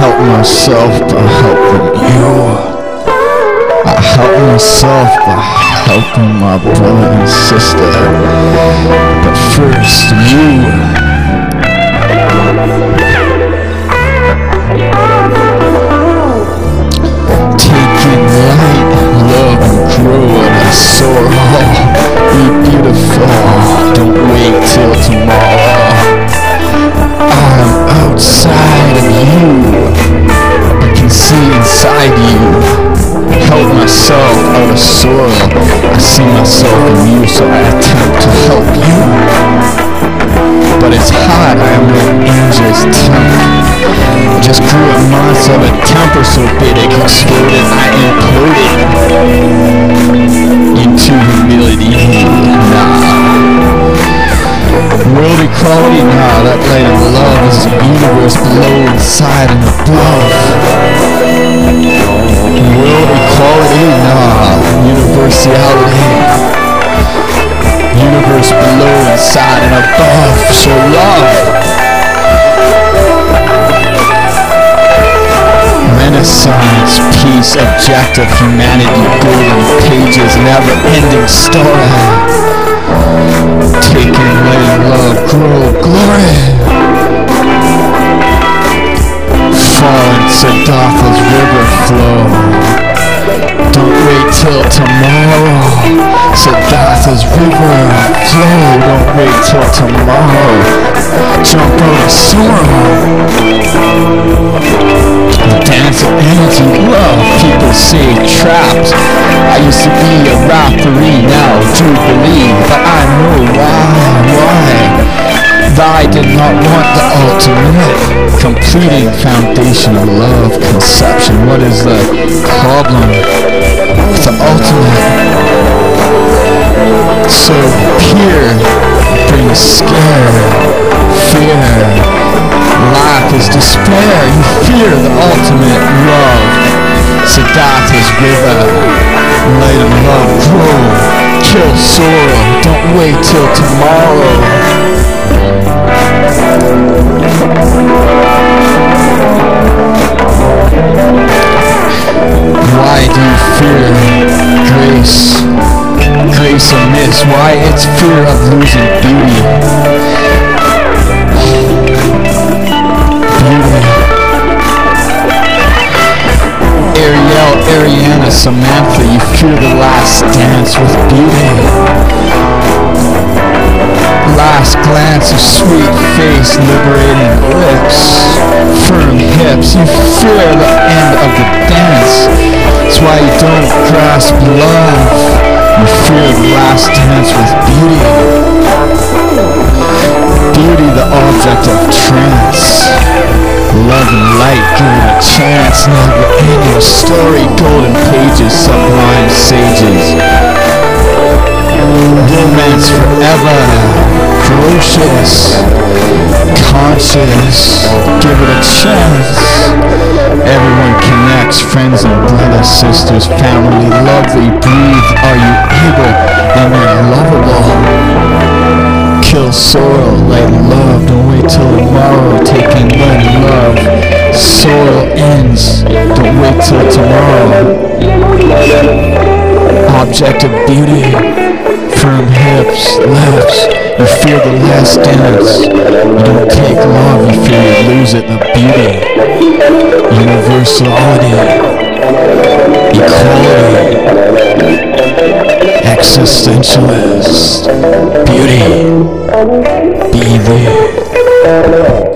help myself by helping you. I help myself by helping my brother and sister. But first, you. Taking light, love, inside you. Help myself out of soil. I see myself in you, so I attempt to help you. But it's hard, I am no angel's temper. I just grew a month of a temper so big it exploded. I imploded into humility. Nah. World equality, nah, that light of love is the universe below, inside, and above. Above. So love. Renaissance, peace, objective, humanity, golden pages, never-ending story. Taking and love, grow glory. Fall in Siddhartha's river flow. Don't wait till tomorrow. Siddhartha's river flow. Don't wait till tomorrow. Jump out of sorrow. Dance of energy, love, people say trapped. I used to be a referee, now do believe but I know why, why. I did not want the ultimate, completing foundation of love conception. What is the problem the ultimate? So pure brings scare, fear. Lack is despair. You fear the ultimate love. Siddhartha's river. And love grow. Kill sorrow. Don't wait till tomorrow. Amiss. Why it's fear of losing beauty. beauty. Ariel, Ariana, Samantha, you fear the last dance with beauty. Last glance of sweet face, liberating lips, firm hips. You fear the end of the dance. That's why you don't grasp love. The last dance with beauty. Beauty, the object of trance. Love and light, give it a chance. Never ending story, golden pages, sublime sages. Romance forever, ferocious, conscious. Give it a chance. Everyone connects, friends and brothers, sisters, family, love they breathe. Are you able? Then you're lovable kill sorrow, light love. Don't wait till tomorrow. Taking light love. Sorrow ends. Don't wait till tomorrow. Object of beauty. Firm hips, lips. You fear the last dance. You don't take love. You fear you lose it. The beauty. Universality. Equality existentialist. Beauty. Be there